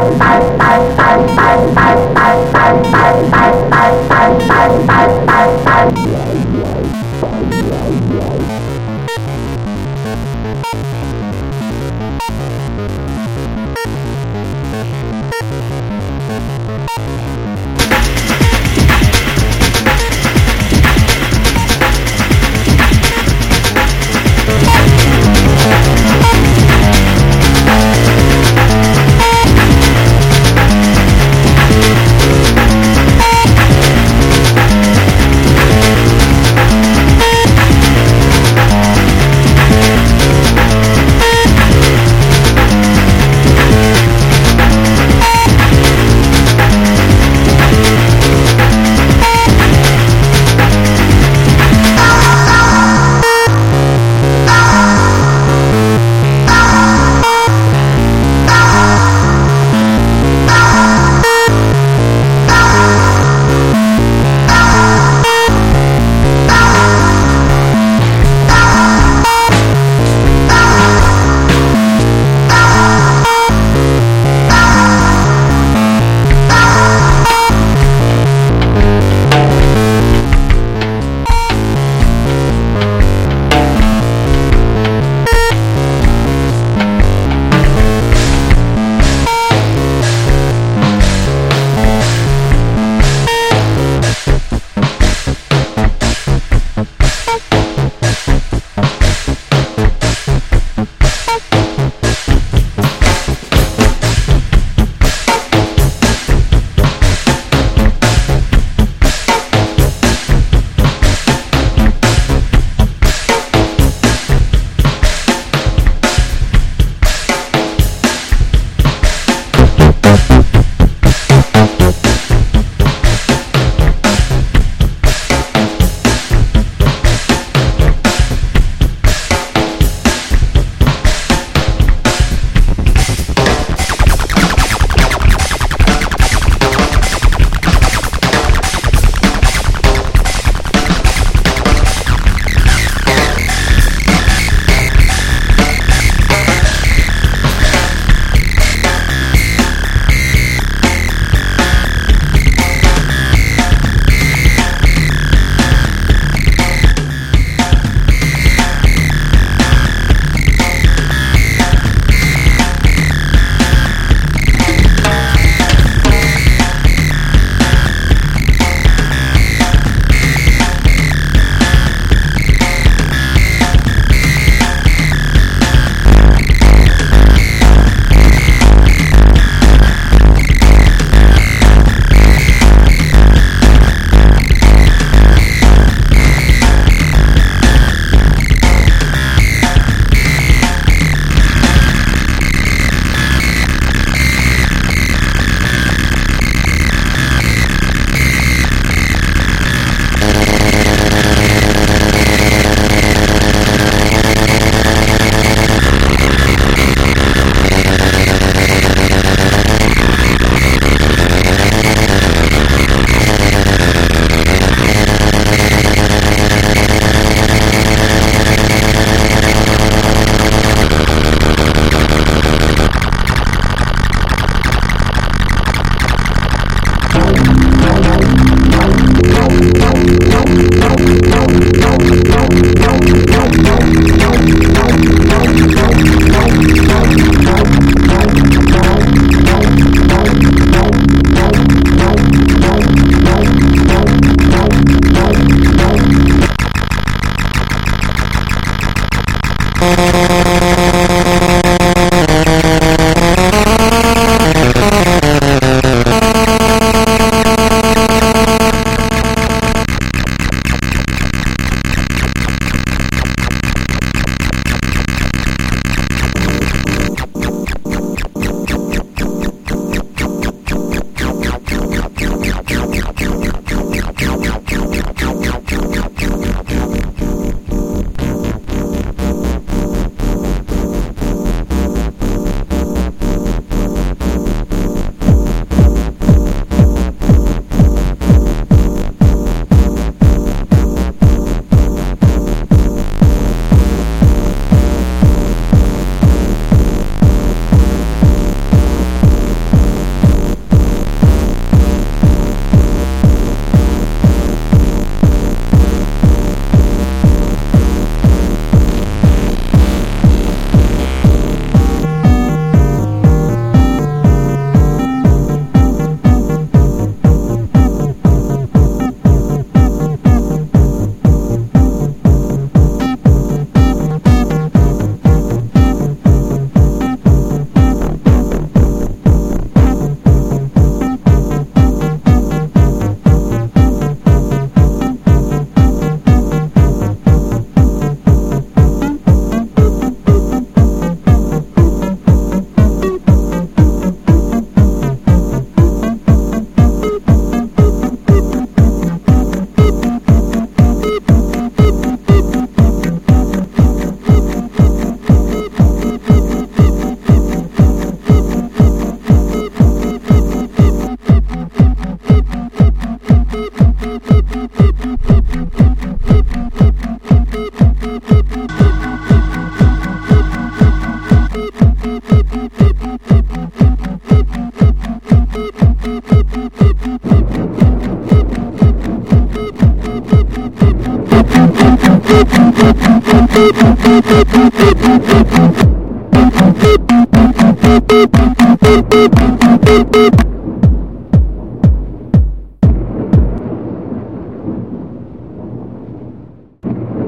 bye, bye.